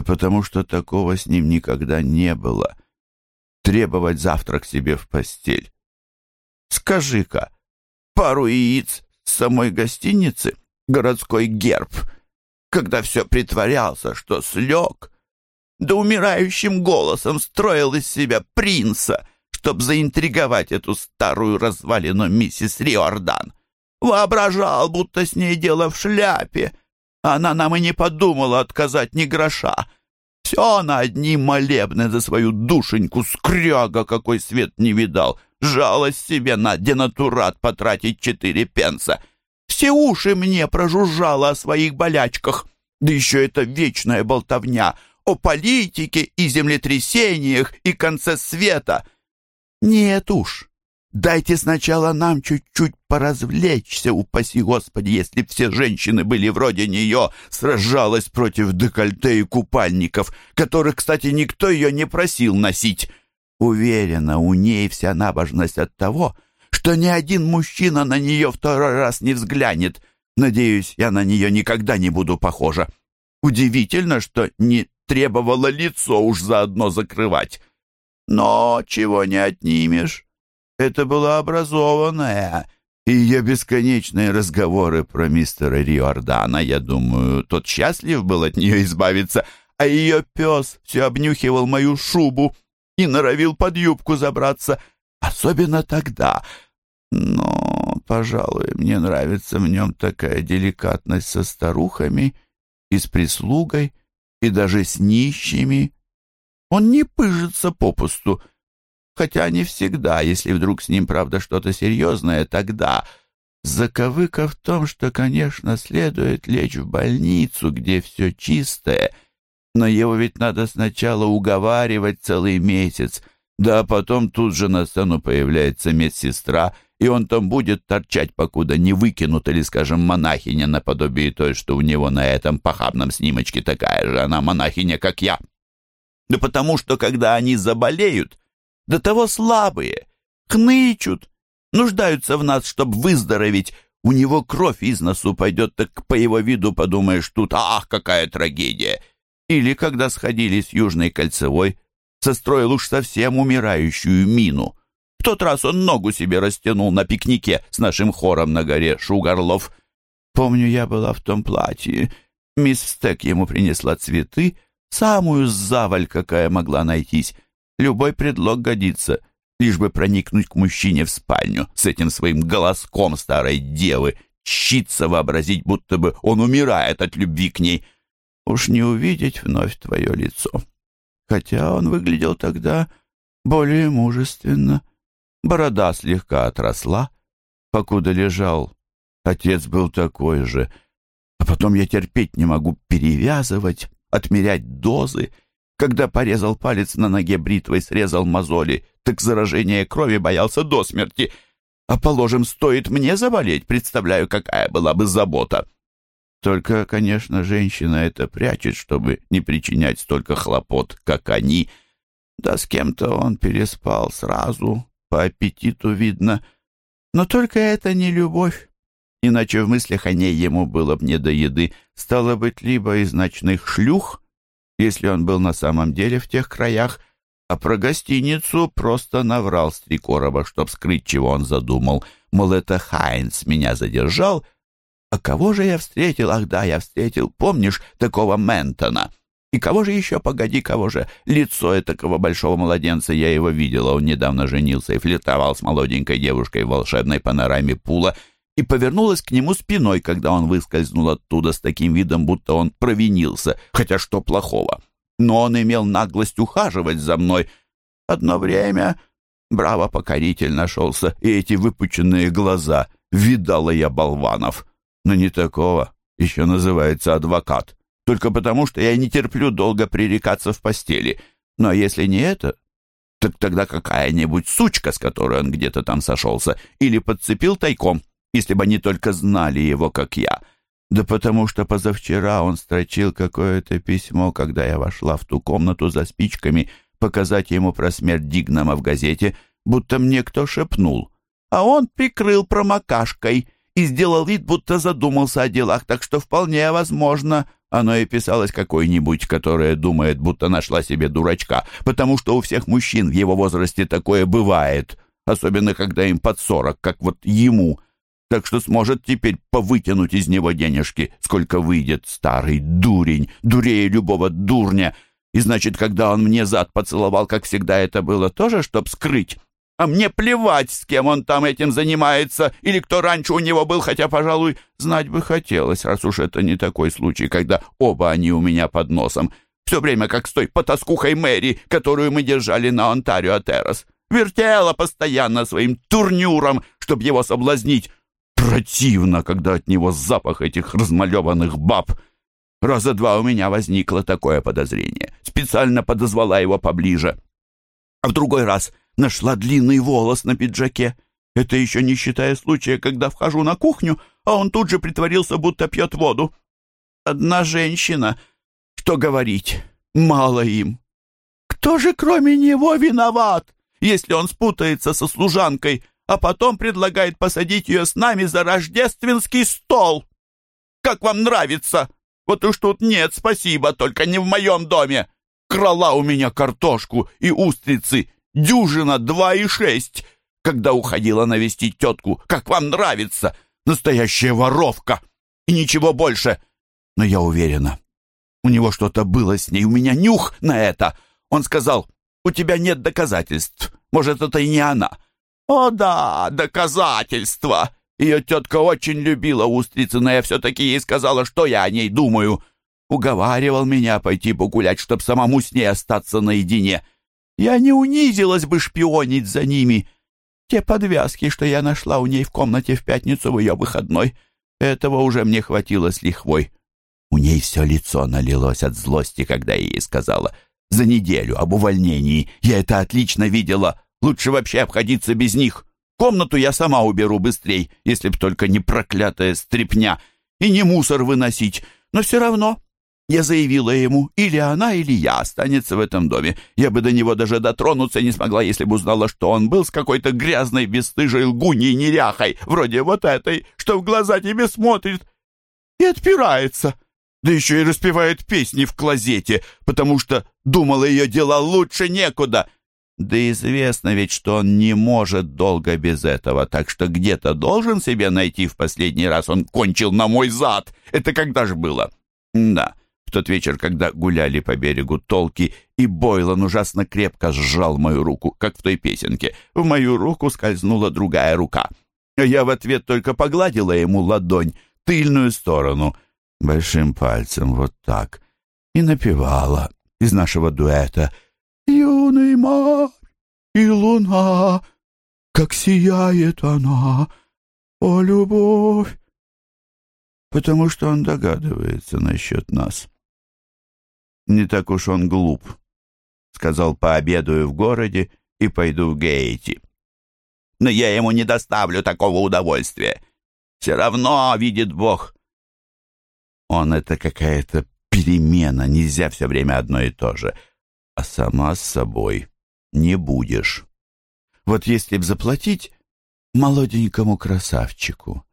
Да потому что такого с ним никогда не было. Требовать завтрак себе в постель. Скажи-ка, пару яиц с самой гостиницы, городской герб, когда все притворялся, что слег, да умирающим голосом строил из себя принца, чтоб заинтриговать эту старую развалину миссис Риордан. Воображал, будто с ней дело в шляпе. Она нам и не подумала отказать ни гроша. Все на одни молебны за свою душеньку, скряга, какой свет не видал. Жалость себе на денатурат потратить четыре пенса. Все уши мне прожужжало о своих болячках. Да еще это вечная болтовня о политике и землетрясениях и конце света. Нет уж, Дайте сначала нам чуть-чуть поразвлечься, упаси Господи, если все женщины были вроде нее, сражалась против декольте и купальников, которых, кстати, никто ее не просил носить. Уверена, у ней вся набожность от того, что ни один мужчина на нее второй раз не взглянет. Надеюсь, я на нее никогда не буду похожа. Удивительно, что не требовало лицо уж заодно закрывать. Но чего не отнимешь. Это была образованная, и ее бесконечные разговоры про мистера Риордана, я думаю, тот счастлив был от нее избавиться, а ее пес все обнюхивал мою шубу и норовил под юбку забраться, особенно тогда. Но, пожалуй, мне нравится в нем такая деликатность со старухами и с прислугой, и даже с нищими. Он не пыжится попусту, хотя не всегда, если вдруг с ним, правда, что-то серьезное, тогда... Заковыка в том, что, конечно, следует лечь в больницу, где все чистое, но его ведь надо сначала уговаривать целый месяц, да потом тут же на сцену появляется медсестра, и он там будет торчать, покуда не выкинут, или, скажем, монахиня наподобие той, что у него на этом похабном снимочке такая же она монахиня, как я. Да потому что, когда они заболеют, до того слабые, хнычут, нуждаются в нас, чтобы выздороветь. У него кровь из носу пойдет, так по его виду подумаешь тут, ах, какая трагедия. Или когда сходили с Южной Кольцевой, состроил уж совсем умирающую мину. В тот раз он ногу себе растянул на пикнике с нашим хором на горе Шугарлов. Помню, я была в том платье. Мисс Стек ему принесла цветы, самую заваль, какая могла найтись. Любой предлог годится, лишь бы проникнуть к мужчине в спальню с этим своим голоском старой девы, щиться вообразить, будто бы он умирает от любви к ней. Уж не увидеть вновь твое лицо. Хотя он выглядел тогда более мужественно. Борода слегка отросла, покуда лежал. Отец был такой же. А потом я терпеть не могу перевязывать, отмерять дозы — когда порезал палец на ноге бритвой, срезал мозоли, так заражение крови боялся до смерти. А, положим, стоит мне заболеть, представляю, какая была бы забота. Только, конечно, женщина это прячет, чтобы не причинять столько хлопот, как они. Да с кем-то он переспал сразу, по аппетиту видно. Но только это не любовь. Иначе в мыслях о ней ему было б не до еды. Стало быть, либо из ночных шлюх, если он был на самом деле в тех краях, а про гостиницу просто наврал с три короба, чтоб скрыть, чего он задумал. Мол, это Хайнс меня задержал. А кого же я встретил? Ах да, я встретил, помнишь, такого Ментона. И кого же еще, погоди, кого же? Лицо этакого большого младенца, я его видела, он недавно женился и флиртовал с молоденькой девушкой в волшебной панораме Пула — и повернулась к нему спиной, когда он выскользнул оттуда с таким видом, будто он провинился, хотя что плохого. Но он имел наглость ухаживать за мной. Одно время браво покоритель нашелся, и эти выпученные глаза. Видала я болванов. Но не такого. Еще называется адвокат. Только потому, что я не терплю долго пререкаться в постели. Но если не это, так тогда какая-нибудь сучка, с которой он где-то там сошелся, или подцепил тайком если бы они только знали его, как я. Да потому что позавчера он строчил какое-то письмо, когда я вошла в ту комнату за спичками, показать ему про смерть Дигнама в газете, будто мне кто шепнул. А он прикрыл промокашкой, и сделал вид, будто задумался о делах, так что вполне возможно, оно и писалось какой-нибудь, которая думает, будто нашла себе дурачка, потому что у всех мужчин в его возрасте такое бывает, особенно когда им под сорок, как вот ему. Так что сможет теперь повытянуть из него денежки, сколько выйдет старый дурень, дурее любого дурня. И значит, когда он мне зад поцеловал, как всегда это было тоже, чтоб скрыть, а мне плевать, с кем он там этим занимается, или кто раньше у него был, хотя, пожалуй, знать бы хотелось, раз уж это не такой случай, когда оба они у меня под носом. Все время как с той потаскухой Мэри, которую мы держали на Онтарио Террас. Вертела постоянно своим турнюром, чтобы его соблазнить. Противно, когда от него запах этих размалеванных баб. Раза два у меня возникло такое подозрение. Специально подозвала его поближе. А в другой раз нашла длинный волос на пиджаке. Это еще не считая случая, когда вхожу на кухню, а он тут же притворился, будто пьет воду. Одна женщина. Что говорить? Мало им. Кто же кроме него виноват, если он спутается со служанкой, а потом предлагает посадить ее с нами за рождественский стол? Как вам нравится? Вот уж тут нет, спасибо, только не в моем доме. Крала у меня картошку и устрицы, дюжина два и шесть, когда уходила навестить тетку. Как вам нравится? Настоящая воровка. И ничего больше. Но я уверена, у него что-то было с ней. У меня нюх на это. Он сказал, у тебя нет доказательств. Может, это и не она. О да, доказательства. Ее тетка очень любила устрицы, но я все-таки ей сказала, что я о ней думаю. Уговаривал меня пойти погулять, чтобы самому с ней остаться наедине. Я не унизилась бы шпионить за ними. Те подвязки, что я нашла у ней в комнате в пятницу в ее выходной, этого уже мне хватило с лихвой. У ней все лицо налилось от злости, когда я ей сказала. За неделю об увольнении. Я это отлично видела. Лучше вообще обходиться без них. Комнату я сама уберу быстрей, если б только не проклятая стрепня. И не мусор выносить. Но все равно я заявила ему, или она, или я останется в этом доме. Я бы до него даже дотронуться не смогла, если бы узнала, что он был с какой-то грязной, бесстыжей лгуней неряхой, вроде вот этой, что в глаза тебе смотрит и отпирается. Да еще и распевает песни в клозете, потому что думала ее дела лучше некуда. Да известно ведь, что он не может долго без этого, так что где-то должен себе найти в последний раз. Он кончил на мой зад. Это когда же было? Да, в тот вечер, когда гуляли по берегу толки, и Бойлон ужасно крепко сжал мою руку, как в той песенке. В мою руку скользнула другая рука. Я в ответ только погладила ему ладонь, тыльную сторону, большим пальцем, вот так, и напевала из нашего дуэта «Юный мар и луна, как сияет она, о любовь!» потому что он догадывается насчет нас. Не так уж он глуп. Сказал, пообедаю в городе и пойду в Гейти. Но я ему не доставлю такого удовольствия. Все равно, видит Бог. Он — это какая-то перемена, нельзя все время одно и то же. А сама с собой не будешь. Вот если б заплатить молоденькому красавчику,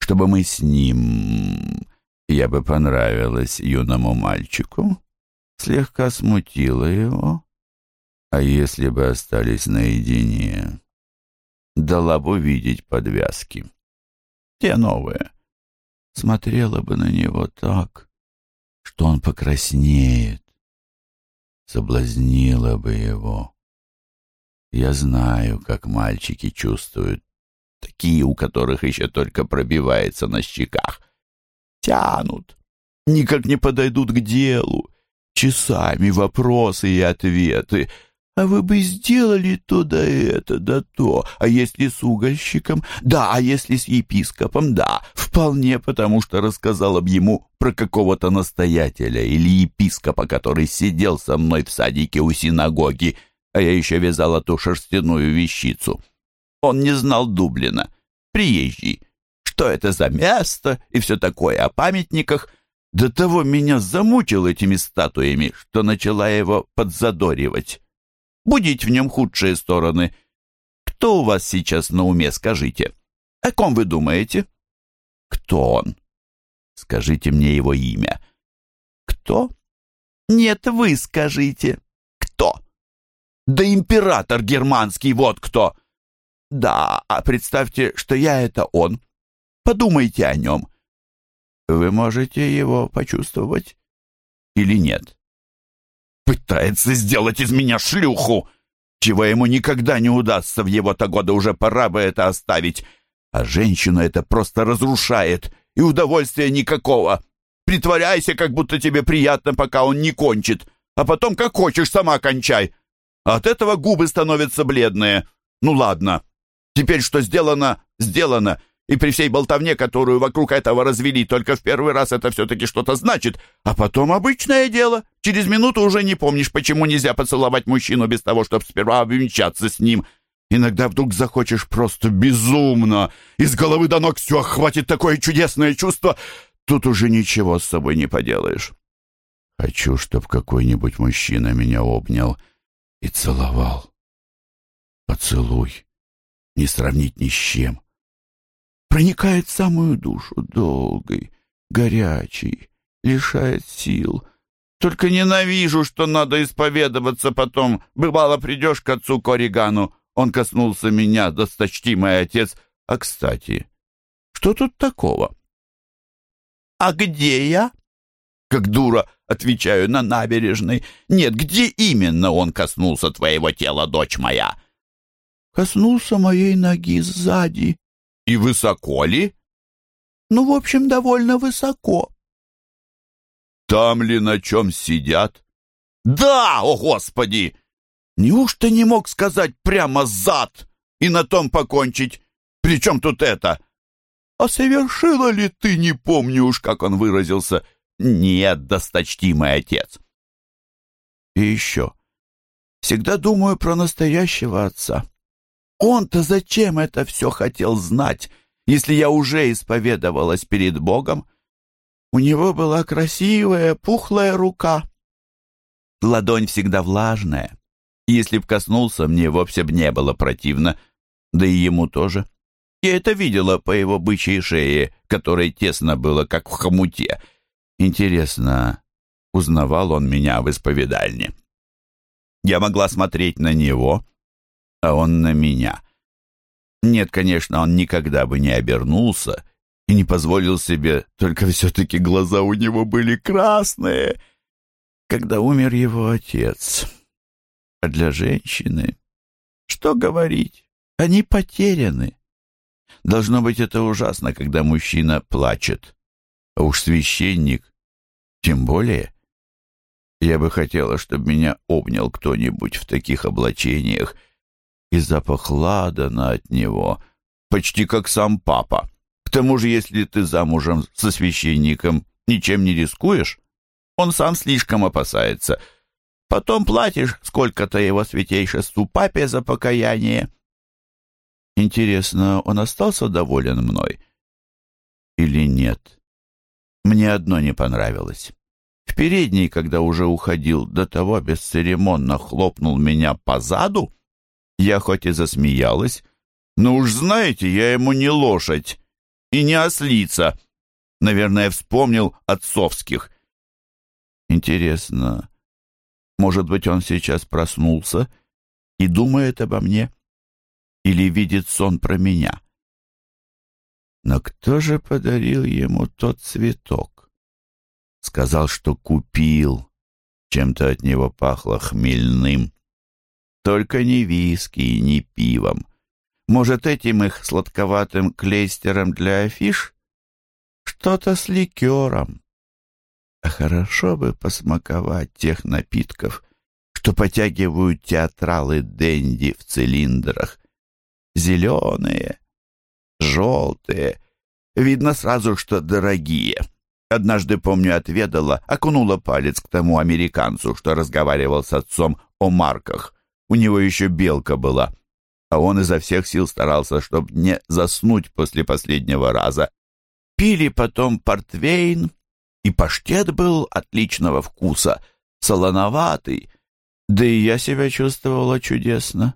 чтобы мы с ним... Я бы понравилась юному мальчику, слегка смутила его. А если бы остались наедине, дала бы видеть подвязки. Те новые. Смотрела бы на него так, что он покраснеет. Соблазнила бы его. Я знаю, как мальчики чувствуют, такие, у которых еще только пробивается на щеках. Тянут, никак не подойдут к делу, часами вопросы и ответы. А вы бы сделали то да это, да то. А если с угольщиком? Да, а если с епископом? Да, вполне, потому что рассказала бы ему про какого-то настоятеля или епископа, который сидел со мной в садике у синагоги, а я еще вязала ту шерстяную вещицу. Он не знал Дублина. Приезжий. Что это за место и все такое о памятниках — до того меня замучил этими статуями, что начала его подзадоривать. Будить в нем худшие стороны. Кто у вас сейчас на уме, скажите? О ком вы думаете? Кто он? Скажите мне его имя. Кто? Нет, вы скажите. Кто? Да император германский, вот кто. Да, а представьте, что я это он. Подумайте о нем. Вы можете его почувствовать или нет? Пытается сделать из меня шлюху, чего ему никогда не удастся в его-то годы, уже пора бы это оставить. А женщину это просто разрушает, и удовольствия никакого. Притворяйся, как будто тебе приятно, пока он не кончит, а потом, как хочешь, сама кончай. от этого губы становятся бледные. Ну ладно, теперь что сделано, сделано, и при всей болтовне, которую вокруг этого развели, только в первый раз это все-таки что-то значит, а потом обычное дело. Через минуту уже не помнишь, почему нельзя поцеловать мужчину без того, чтобы сперва обвенчаться с ним. Иногда вдруг захочешь просто безумно. Из головы до ног все охватит такое чудесное чувство. Тут уже ничего с собой не поделаешь. Хочу, чтоб какой-нибудь мужчина меня обнял и целовал. Поцелуй. Не сравнить ни с чем проникает в самую душу, долгой, горячий, лишает сил. Только ненавижу, что надо исповедоваться потом. Бывало, придешь к отцу Коригану, он коснулся меня, досточтимый отец. А, кстати, что тут такого? А где я? Как дура, отвечаю на набережной. Нет, где именно он коснулся твоего тела, дочь моя? Коснулся моей ноги сзади, и высоко ли? Ну, в общем, довольно высоко. Там ли на чем сидят? Да, о господи! Неужто не мог сказать прямо зад и на том покончить? Причем тут это? А совершила ли ты, не помню уж, как он выразился, нет, досточтимый отец? И еще. Всегда думаю про настоящего отца. Он-то зачем это все хотел знать, если я уже исповедовалась перед Богом? У него была красивая, пухлая рука. Ладонь всегда влажная. Если б коснулся, мне вовсе б не было противно, да и ему тоже. Я это видела по его бычьей шее, которой тесно было, как в хомуте. Интересно, узнавал он меня в исповедальне? Я могла смотреть на него, а он на меня. Нет, конечно, он никогда бы не обернулся и не позволил себе, только все-таки глаза у него были красные, когда умер его отец. А для женщины, что говорить, они потеряны. Должно быть, это ужасно, когда мужчина плачет. А уж священник, тем более. Я бы хотела, чтобы меня обнял кто-нибудь в таких облачениях, и запах ладана от него, почти как сам папа. К тому же, если ты замужем со священником, ничем не рискуешь, он сам слишком опасается. Потом платишь сколько-то его святейшеству папе за покаяние. Интересно, он остался доволен мной или нет? Мне одно не понравилось. В передней, когда уже уходил, до того бесцеремонно хлопнул меня по заду, я хоть и засмеялась, но уж знаете, я ему не лошадь и не ослица. Наверное, вспомнил отцовских. Интересно, может быть, он сейчас проснулся и думает обо мне? Или видит сон про меня? Но кто же подарил ему тот цветок? Сказал, что купил. Чем-то от него пахло хмельным. Только не виски, не пивом. Может, этим их сладковатым клейстером для афиш? Что-то с ликером. А хорошо бы посмаковать тех напитков, что потягивают театралы Дэнди в цилиндрах. Зеленые, желтые. Видно сразу, что дорогие. Однажды, помню, отведала, окунула палец к тому американцу, что разговаривал с отцом о марках. У него еще белка была, а он изо всех сил старался, чтобы не заснуть после последнего раза. Пили потом портвейн, и паштет был отличного вкуса, солоноватый. Да и я себя чувствовала чудесно.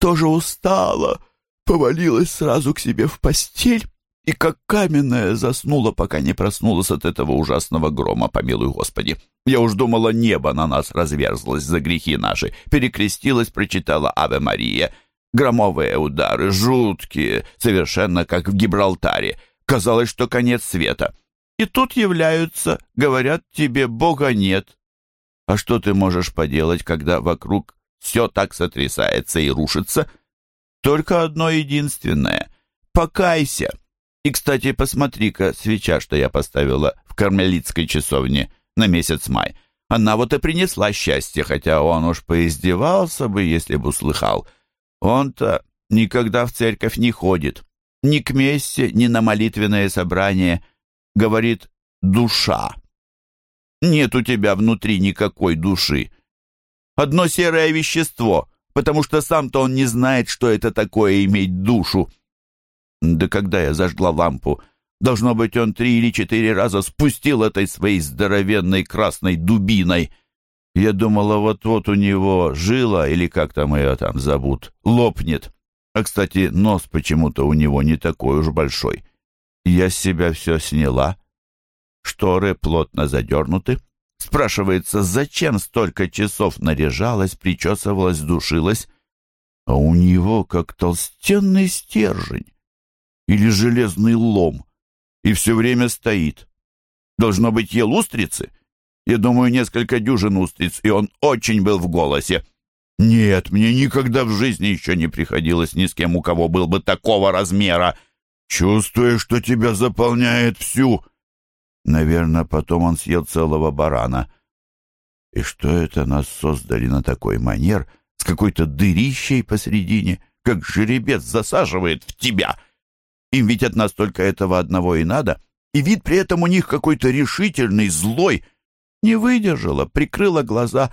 Тоже устала, повалилась сразу к себе в постель и как каменная заснула, пока не проснулась от этого ужасного грома, помилуй Господи. Я уж думала, небо на нас разверзлось за грехи наши, перекрестилась, прочитала «Аве Мария». Громовые удары, жуткие, совершенно как в Гибралтаре. Казалось, что конец света. И тут являются, говорят тебе, Бога нет. А что ты можешь поделать, когда вокруг все так сотрясается и рушится? Только одно единственное — покайся. И, кстати, посмотри-ка, свеча, что я поставила в кармелитской часовне на месяц май. Она вот и принесла счастье, хотя он уж поиздевался бы, если бы услыхал. Он-то никогда в церковь не ходит, ни к мессе, ни на молитвенное собрание. Говорит «душа». Нет у тебя внутри никакой души. Одно серое вещество, потому что сам-то он не знает, что это такое иметь душу. Да когда я зажгла лампу, должно быть, он три или четыре раза спустил этой своей здоровенной красной дубиной. Я думала, вот-вот у него жила, или как там ее там зовут, лопнет. А, кстати, нос почему-то у него не такой уж большой. Я с себя все сняла. Шторы плотно задернуты. Спрашивается, зачем столько часов наряжалась, причесывалась, душилась? А у него как толстенный стержень или железный лом, и все время стоит. Должно быть, ел устрицы? Я думаю, несколько дюжин устриц, и он очень был в голосе. Нет, мне никогда в жизни еще не приходилось ни с кем, у кого был бы такого размера. Чувствую, что тебя заполняет всю. Наверное, потом он съел целого барана. И что это нас создали на такой манер, с какой-то дырищей посредине, как жеребец засаживает в тебя — им ведь от нас только этого одного и надо. И вид при этом у них какой-то решительный, злой. Не выдержала, прикрыла глаза.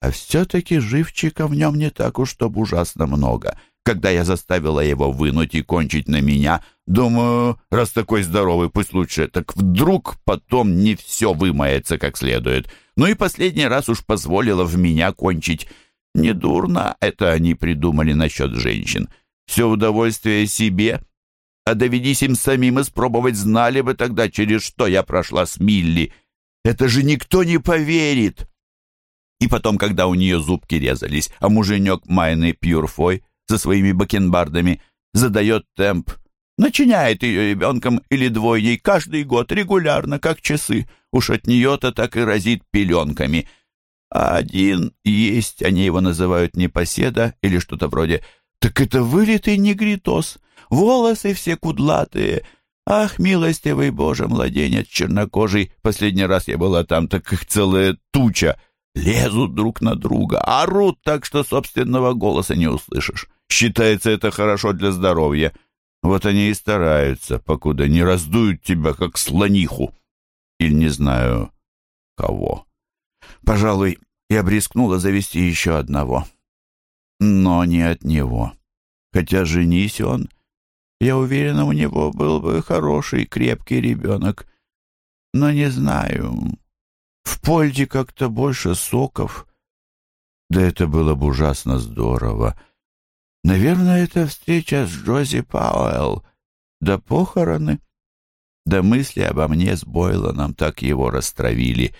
А все-таки живчика в нем не так уж, чтоб ужасно много. Когда я заставила его вынуть и кончить на меня, думаю, раз такой здоровый, пусть лучше, так вдруг потом не все вымается как следует. Ну и последний раз уж позволила в меня кончить. Недурно это они придумали насчет женщин. Все удовольствие себе — а доведись им самим испробовать, знали бы тогда, через что я прошла с Милли. Это же никто не поверит. И потом, когда у нее зубки резались, а муженек Майны Пьюрфой со своими бакенбардами задает темп, начиняет ее ребенком или двойней каждый год регулярно, как часы. Уж от нее-то так и разит пеленками. А один есть, они его называют непоседа или что-то вроде, так это вылитый негритос — волосы все кудлатые. Ах, милостивый Боже, младенец чернокожий, последний раз я была там, так их целая туча. Лезут друг на друга, орут так, что собственного голоса не услышишь. Считается это хорошо для здоровья. Вот они и стараются, покуда не раздуют тебя, как слониху. Или не знаю кого. Пожалуй, я брискнула завести еще одного. Но не от него. Хотя женись он, я уверена, у него был бы хороший, крепкий ребенок. Но не знаю. В Польде как-то больше соков. Да это было бы ужасно здорово. Наверное, это встреча с Джози Пауэлл. Да похороны. Да мысли обо мне с Бойлоном так его растравили.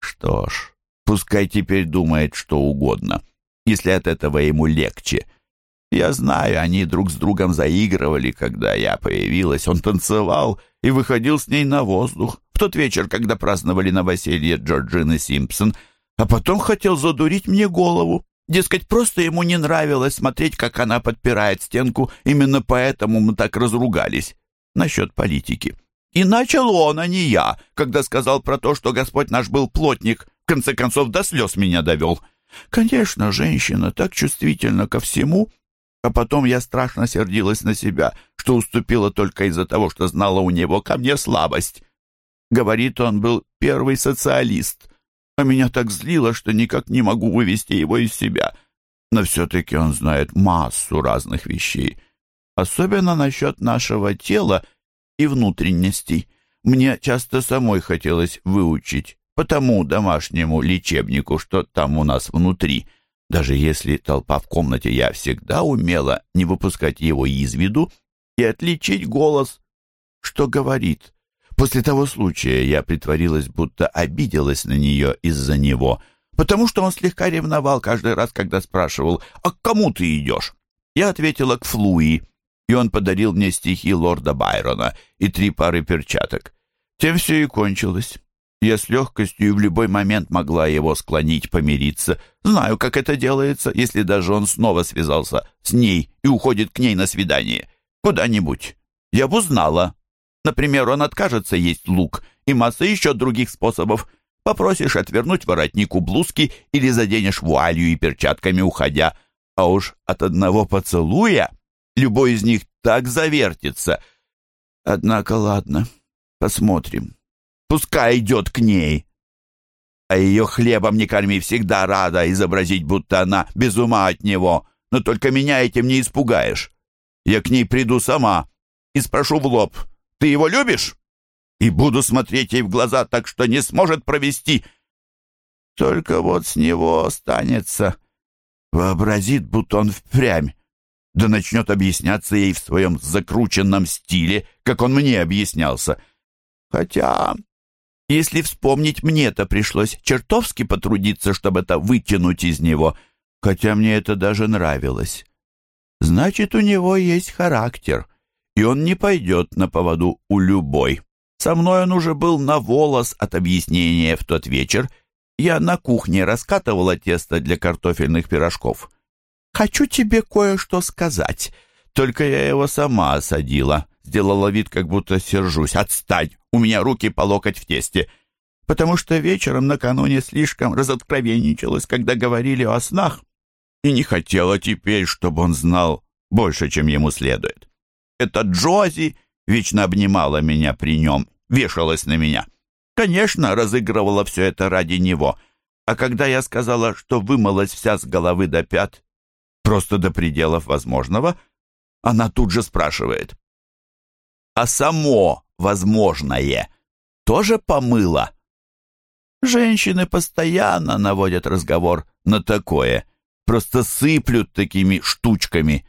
Что ж, пускай теперь думает что угодно, если от этого ему легче. Я знаю, они друг с другом заигрывали, когда я появилась. Он танцевал и выходил с ней на воздух в тот вечер, когда праздновали новоселье Джорджины Симпсон, а потом хотел задурить мне голову. Дескать, просто ему не нравилось смотреть, как она подпирает стенку, именно поэтому мы так разругались. Насчет политики. И начал он, а не я, когда сказал про то, что Господь наш был плотник, в конце концов до слез меня довел. Конечно, женщина так чувствительна ко всему, а потом я страшно сердилась на себя, что уступила только из-за того, что знала у него ко мне слабость. Говорит, он был первый социалист, а меня так злило, что никак не могу вывести его из себя. Но все-таки он знает массу разных вещей, особенно насчет нашего тела и внутренностей. Мне часто самой хотелось выучить по тому домашнему лечебнику, что там у нас внутри — даже если толпа в комнате, я всегда умела не выпускать его из виду и отличить голос. что говорит. После того случая я притворилась, будто обиделась на нее из-за него, потому что он слегка ревновал каждый раз, когда спрашивал, «А к кому ты идешь?» Я ответила к Флуи, и он подарил мне стихи лорда Байрона и три пары перчаток. Тем все и кончилось. Я с легкостью в любой момент могла его склонить помириться. Знаю, как это делается, если даже он снова связался с ней и уходит к ней на свидание. Куда-нибудь. Я бы узнала. Например, он откажется есть лук и масса еще других способов. Попросишь отвернуть воротнику блузки или заденешь вуалью и перчатками, уходя. А уж от одного поцелуя любой из них так завертится. Однако ладно, посмотрим. Пускай идет к ней. А ее хлебом не корми, всегда рада изобразить, будто она без ума от него. Но только меня этим не испугаешь. Я к ней приду сама и спрошу в лоб, «Ты его любишь?» И буду смотреть ей в глаза так, что не сможет провести. Только вот с него останется. Вообразит, будто он впрямь. Да начнет объясняться ей в своем закрученном стиле, как он мне объяснялся. Хотя если вспомнить, мне-то пришлось чертовски потрудиться, чтобы это вытянуть из него, хотя мне это даже нравилось. Значит, у него есть характер, и он не пойдет на поводу у любой. Со мной он уже был на волос от объяснения в тот вечер. Я на кухне раскатывала тесто для картофельных пирожков. «Хочу тебе кое-что сказать», только я его сама осадила. Сделала вид, как будто сержусь. «Отстань! У меня руки по локоть в тесте!» Потому что вечером накануне слишком разоткровенничалась, когда говорили о снах, и не хотела теперь, чтобы он знал больше, чем ему следует. Эта Джози вечно обнимала меня при нем, вешалась на меня. Конечно, разыгрывала все это ради него. А когда я сказала, что вымылась вся с головы до пят, просто до пределов возможного, она тут же спрашивает. «А само возможное тоже помыло?» Женщины постоянно наводят разговор на такое, просто сыплют такими штучками.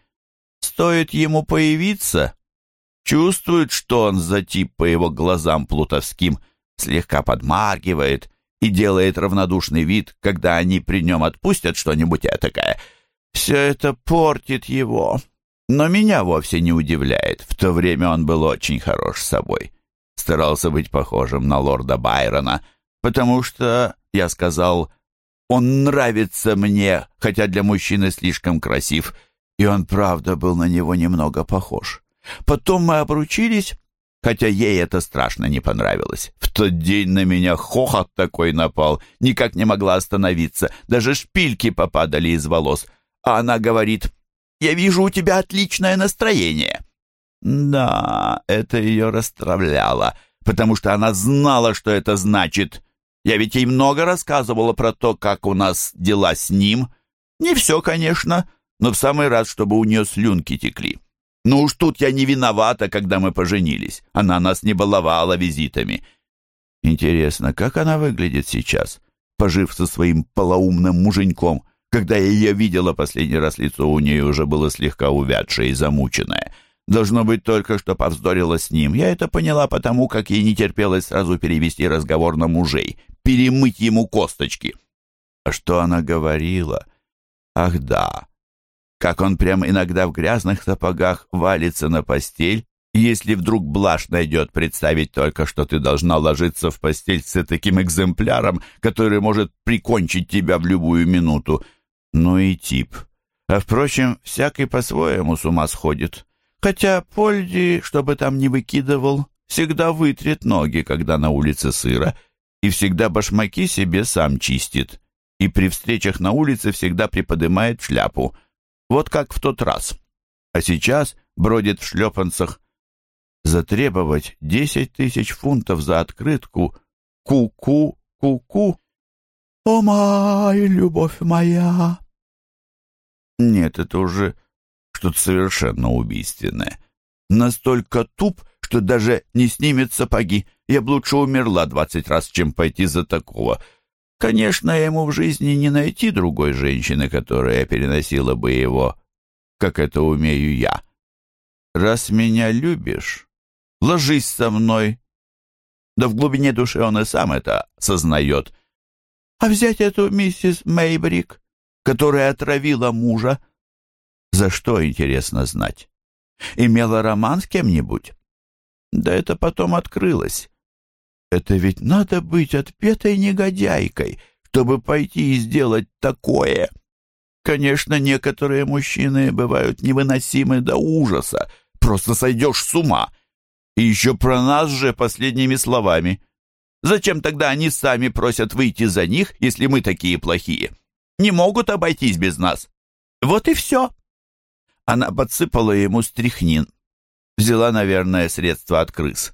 Стоит ему появиться, чувствует, что он за тип по его глазам плутовским, слегка подмаргивает и делает равнодушный вид, когда они при нем отпустят что-нибудь этакое. Все это портит его, но меня вовсе не удивляет. В то время он был очень хорош собой. Старался быть похожим на лорда Байрона, потому что, я сказал, он нравится мне, хотя для мужчины слишком красив, и он, правда, был на него немного похож. Потом мы обручились, хотя ей это страшно не понравилось. В тот день на меня хохот такой напал, никак не могла остановиться, даже шпильки попадали из волос. А она говорит, я вижу, у тебя отличное настроение». Да, это ее расстравляло, потому что она знала, что это значит. Я ведь ей много рассказывала про то, как у нас дела с ним. Не все, конечно, но в самый раз, чтобы у нее слюнки текли. Ну уж тут я не виновата, когда мы поженились. Она нас не баловала визитами. Интересно, как она выглядит сейчас, пожив со своим полоумным муженьком? Когда я ее видела последний раз, лицо у нее уже было слегка увядшее и замученное. Должно быть только, что повздорила с ним. Я это поняла потому, как ей не терпелось сразу перевести разговор на мужей, перемыть ему косточки. А что она говорила? Ах да, как он прямо иногда в грязных сапогах валится на постель, если вдруг блажь найдет представить только, что ты должна ложиться в постель с таким экземпляром, который может прикончить тебя в любую минуту. Ну и тип. А впрочем, всякий по-своему с ума сходит. Хотя Польди, чтобы там не выкидывал, всегда вытрет ноги, когда на улице сыро, и всегда башмаки себе сам чистит, и при встречах на улице всегда приподымает шляпу. Вот как в тот раз. А сейчас бродит в шлепанцах. Затребовать десять тысяч фунтов за открытку «Ку-ку, ку-ку» «О, моя любовь моя!» Нет, это уже что-то совершенно убийственное. Настолько туп, что даже не снимет сапоги. Я бы лучше умерла двадцать раз, чем пойти за такого. Конечно, ему в жизни не найти другой женщины, которая переносила бы его, как это умею я. Раз меня любишь, ложись со мной. Да в глубине души он и сам это сознает. А взять эту миссис Мейбрик, которая отравила мужа? За что, интересно знать? Имела роман с кем-нибудь? Да это потом открылось. Это ведь надо быть отпетой негодяйкой, чтобы пойти и сделать такое. Конечно, некоторые мужчины бывают невыносимы до ужаса. Просто сойдешь с ума. И еще про нас же последними словами. Зачем тогда они сами просят выйти за них, если мы такие плохие? Не могут обойтись без нас. Вот и все. Она подсыпала ему стряхнин. Взяла, наверное, средство от крыс.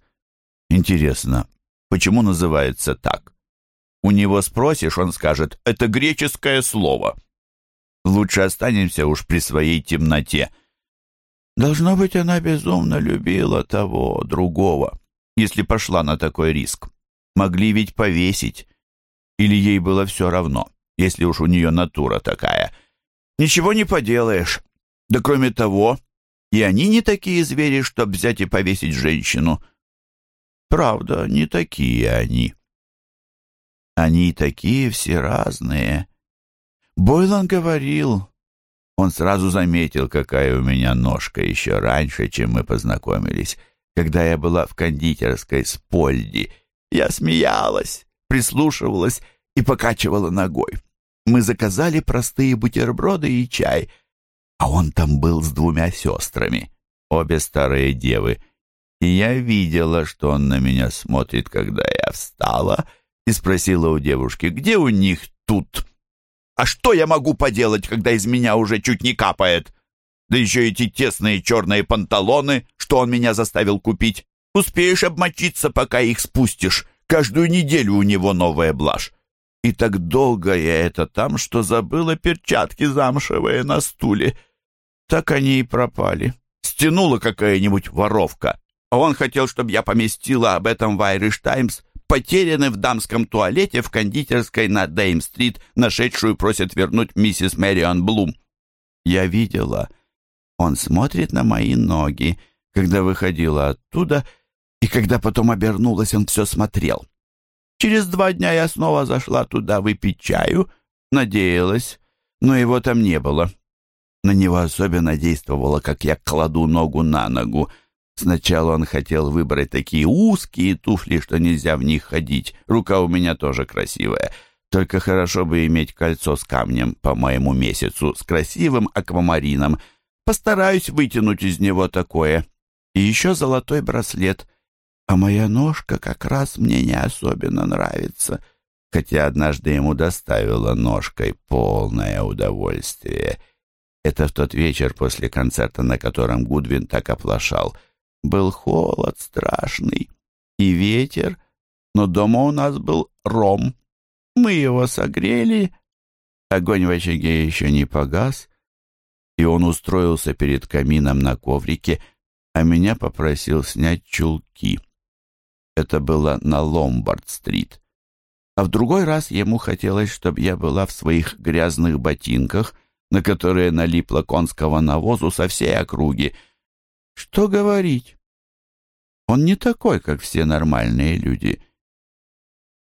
Интересно, почему называется так? У него спросишь, он скажет, это греческое слово. Лучше останемся уж при своей темноте. Должно быть, она безумно любила того, другого, если пошла на такой риск. Могли ведь повесить. Или ей было все равно, если уж у нее натура такая. Ничего не поделаешь. Да кроме того, и они не такие звери, чтоб взять и повесить женщину. Правда, не такие они. Они такие все разные. Бойлан говорил, он сразу заметил, какая у меня ножка еще раньше, чем мы познакомились, когда я была в кондитерской с Польди. Я смеялась, прислушивалась и покачивала ногой. Мы заказали простые бутерброды и чай — а он там был с двумя сестрами, обе старые девы, и я видела, что он на меня смотрит, когда я встала, и спросила у девушки, где у них тут? А что я могу поделать, когда из меня уже чуть не капает? Да еще эти тесные черные панталоны, что он меня заставил купить. Успеешь обмочиться, пока их спустишь. Каждую неделю у него новая блажь. И так долго я это там, что забыла перчатки замшевые на стуле. Так они и пропали. Стянула какая-нибудь воровка. А он хотел, чтобы я поместила об этом в Irish Times. Потеряны в дамском туалете в кондитерской на Дейм-стрит. Нашедшую просят вернуть миссис Мэрион Блум. Я видела. Он смотрит на мои ноги, когда выходила оттуда, и когда потом обернулась, он все смотрел. Через два дня я снова зашла туда выпить чаю, надеялась, но его там не было. На него особенно действовало, как я кладу ногу на ногу. Сначала он хотел выбрать такие узкие туфли, что нельзя в них ходить. Рука у меня тоже красивая. Только хорошо бы иметь кольцо с камнем по моему месяцу, с красивым аквамарином. Постараюсь вытянуть из него такое. И еще золотой браслет а моя ножка как раз мне не особенно нравится, хотя однажды ему доставила ножкой полное удовольствие. Это в тот вечер после концерта, на котором Гудвин так оплошал. Был холод страшный и ветер, но дома у нас был ром. Мы его согрели, огонь в очаге еще не погас, и он устроился перед камином на коврике, а меня попросил снять чулки. Это было на Ломбард-стрит. А в другой раз ему хотелось, чтобы я была в своих грязных ботинках, на которые налипло конского навозу со всей округи. Что говорить? Он не такой, как все нормальные люди.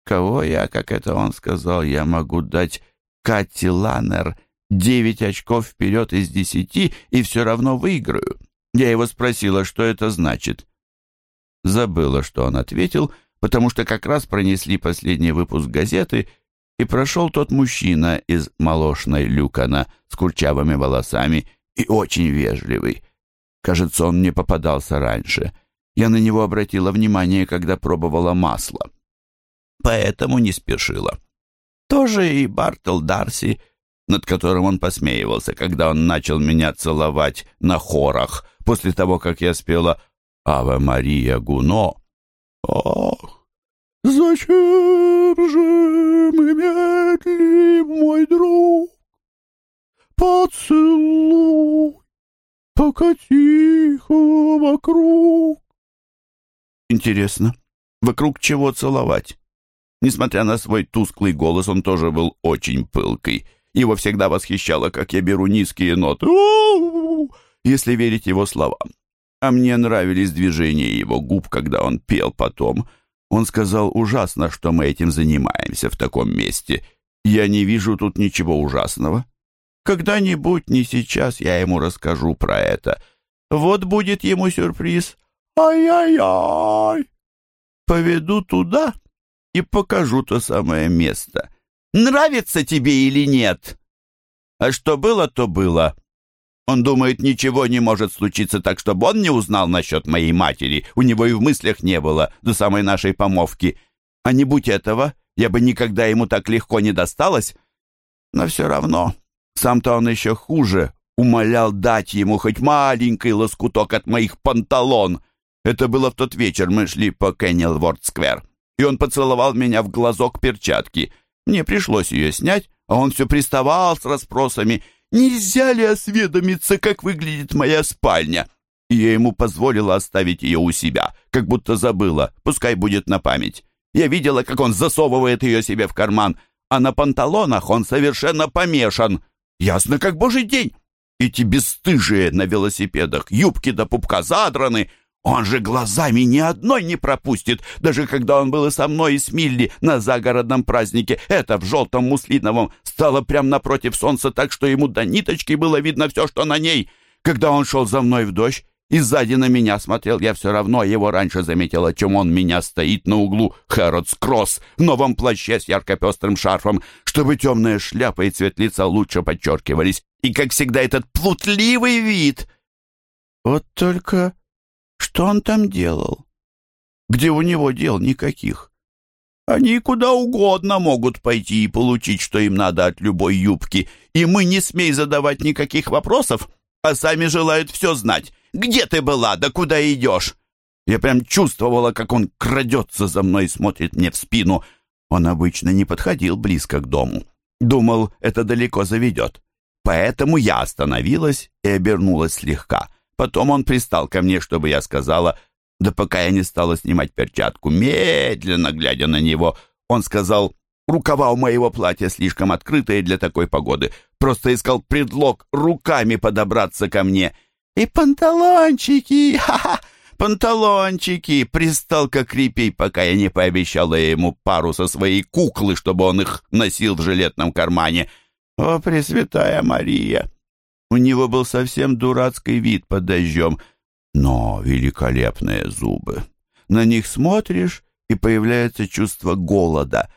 Кого я, как это он сказал, я могу дать Кати Ланнер девять очков вперед из десяти и все равно выиграю. Я его спросила, что это значит. Забыла, что он ответил, потому что как раз пронесли последний выпуск газеты, и прошел тот мужчина из молочной люкана с курчавыми волосами и очень вежливый. Кажется, он мне попадался раньше. Я на него обратила внимание, когда пробовала масло. Поэтому не спешила. Тоже и Бартл Дарси, над которым он посмеивался, когда он начал меня целовать на хорах, после того, как я спела Ава Мария Гуно. Ах, зачем же мы медлим, мой друг? Поцелуй, пока тихо вокруг. Интересно, вокруг чего целовать? Несмотря на свой тусклый голос, он тоже был очень пылкий. Его всегда восхищало, как я беру низкие ноты, если верить его словам. А мне нравились движения его губ, когда он пел потом. Он сказал, ужасно, что мы этим занимаемся в таком месте. Я не вижу тут ничего ужасного. Когда-нибудь, не сейчас, я ему расскажу про это. Вот будет ему сюрприз. Ай-яй-яй! Поведу туда и покажу то самое место. Нравится тебе или нет? А что было, то было. Он думает, ничего не может случиться так, чтобы он не узнал насчет моей матери. У него и в мыслях не было до самой нашей помовки. А не будь этого, я бы никогда ему так легко не досталась. Но все равно, сам-то он еще хуже. Умолял дать ему хоть маленький лоскуток от моих панталон. Это было в тот вечер, мы шли по Кеннелворд-сквер. И он поцеловал меня в глазок перчатки. Мне пришлось ее снять, а он все приставал с расспросами — нельзя ли осведомиться, как выглядит моя спальня? И я ему позволила оставить ее у себя, как будто забыла, пускай будет на память. Я видела, как он засовывает ее себе в карман, а на панталонах он совершенно помешан. Ясно, как божий день. Эти бесстыжие на велосипедах, юбки до пупка задраны — он же глазами ни одной не пропустит, даже когда он был и со мной, и с Милли на загородном празднике. Это в желтом муслиновом стало прямо напротив солнца, так что ему до ниточки было видно все, что на ней. Когда он шел за мной в дождь и сзади на меня смотрел, я все равно его раньше заметила, чем он меня стоит на углу Хэротс Кросс в новом плаще с ярко-пестрым шарфом, чтобы темная шляпа и цвет лица лучше подчеркивались. И, как всегда, этот плутливый вид. Вот только что он там делал? Где у него дел никаких? Они куда угодно могут пойти и получить, что им надо от любой юбки, и мы не смей задавать никаких вопросов, а сами желают все знать. Где ты была, да куда идешь? Я прям чувствовала, как он крадется за мной и смотрит мне в спину. Он обычно не подходил близко к дому. Думал, это далеко заведет. Поэтому я остановилась и обернулась слегка — Потом он пристал ко мне, чтобы я сказала, да пока я не стала снимать перчатку, медленно глядя на него, он сказал, рукава у моего платья слишком открытые для такой погоды, просто искал предлог руками подобраться ко мне. И панталончики, ха-ха, панталончики, пристал как репей, пока я не пообещала ему пару со своей куклы, чтобы он их носил в жилетном кармане. О, Пресвятая Мария! У него был совсем дурацкий вид под дождем, но великолепные зубы. На них смотришь, и появляется чувство голода.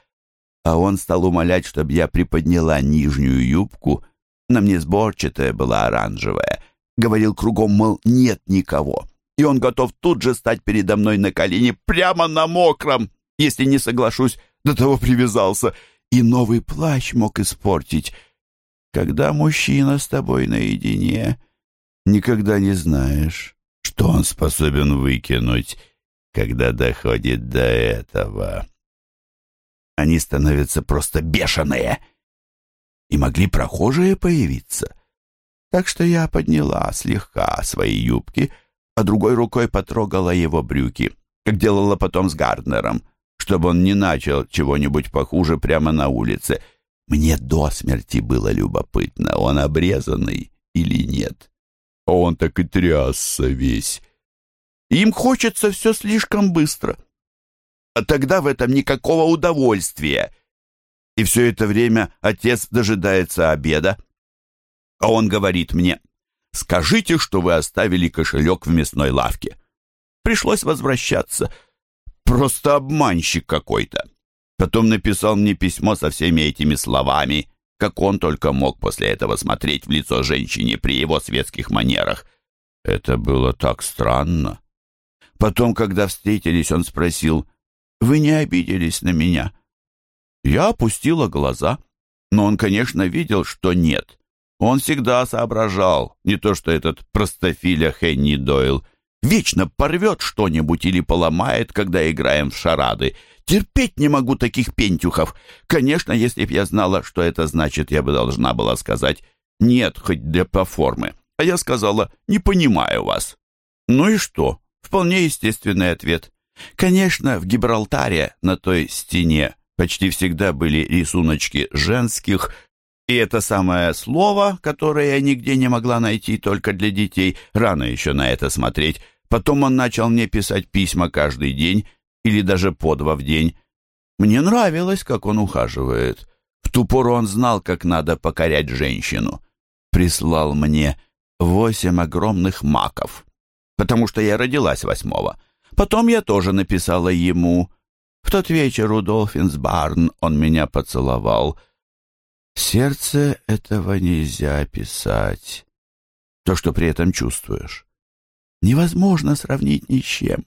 А он стал умолять, чтобы я приподняла нижнюю юбку. На мне сборчатая была оранжевая. Говорил кругом, мол, нет никого. И он готов тут же стать передо мной на колени, прямо на мокром, если не соглашусь, до того привязался. И новый плащ мог испортить. Когда мужчина с тобой наедине, никогда не знаешь, что он способен выкинуть, когда доходит до этого. Они становятся просто бешеные. И могли прохожие появиться. Так что я подняла слегка свои юбки, а другой рукой потрогала его брюки, как делала потом с Гарднером, чтобы он не начал чего-нибудь похуже прямо на улице — мне до смерти было любопытно, он обрезанный или нет. А он так и трясся весь. Им хочется все слишком быстро. А тогда в этом никакого удовольствия. И все это время отец дожидается обеда. А он говорит мне, «Скажите, что вы оставили кошелек в мясной лавке». Пришлось возвращаться. Просто обманщик какой-то. Потом написал мне письмо со всеми этими словами, как он только мог после этого смотреть в лицо женщине при его светских манерах. Это было так странно. Потом, когда встретились, он спросил, «Вы не обиделись на меня?» Я опустила глаза, но он, конечно, видел, что нет. Он всегда соображал, не то что этот простофиля Хенни Дойл. Вечно порвет что-нибудь или поломает, когда играем в шарады. Терпеть не могу таких пентюхов. Конечно, если б я знала, что это значит, я бы должна была сказать «нет», хоть для проформы. А я сказала «не понимаю вас». Ну и что? Вполне естественный ответ. Конечно, в Гибралтаре на той стене почти всегда были рисуночки женских, и это самое слово, которое я нигде не могла найти только для детей, рано еще на это смотреть, Потом он начал мне писать письма каждый день или даже по два в день. Мне нравилось, как он ухаживает. В ту пору он знал, как надо покорять женщину. Прислал мне восемь огромных маков, потому что я родилась восьмого. Потом я тоже написала ему. В тот вечер у Долфинсбарн он меня поцеловал. Сердце этого нельзя описать. То, что при этом чувствуешь. Невозможно сравнить ни с чем.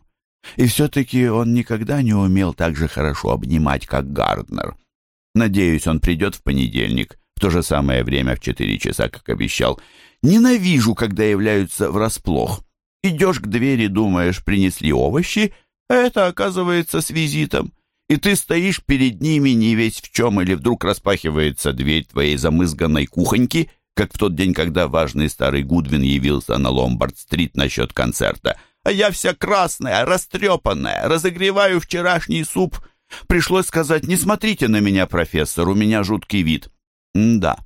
И все-таки он никогда не умел так же хорошо обнимать, как Гарднер. Надеюсь, он придет в понедельник, в то же самое время, в четыре часа, как обещал. Ненавижу, когда являются врасплох. Идешь к двери, думаешь, принесли овощи, а это оказывается с визитом. И ты стоишь перед ними не весь в чем, или вдруг распахивается дверь твоей замызганной кухоньки, как в тот день, когда важный старый Гудвин явился на Ломбард-стрит насчет концерта. А я вся красная, растрепанная, разогреваю вчерашний суп. Пришлось сказать, не смотрите на меня, профессор, у меня жуткий вид. М да,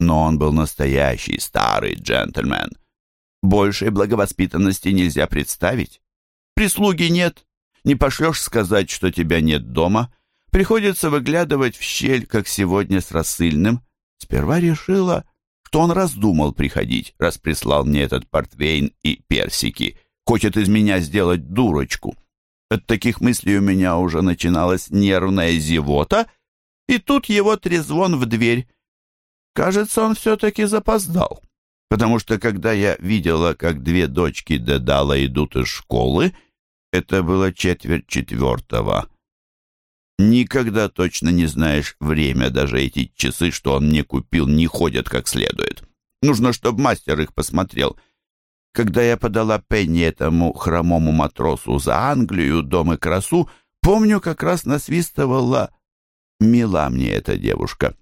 но он был настоящий старый джентльмен. Большей благовоспитанности нельзя представить. Прислуги нет, не пошлешь сказать, что тебя нет дома. Приходится выглядывать в щель, как сегодня с рассыльным. Сперва решила, что он раздумал приходить, раз прислал мне этот портвейн и персики. Хочет из меня сделать дурочку. От таких мыслей у меня уже начиналась нервная зевота, и тут его трезвон в дверь. Кажется, он все-таки запоздал, потому что когда я видела, как две дочки Дедала идут из школы, это было четверть четвертого. Никогда точно не знаешь время, даже эти часы, что он мне купил, не ходят как следует. Нужно, чтобы мастер их посмотрел. Когда я подала Пенни этому хромому матросу за Англию, дом и красу, помню, как раз насвистывала «Мила мне эта девушка».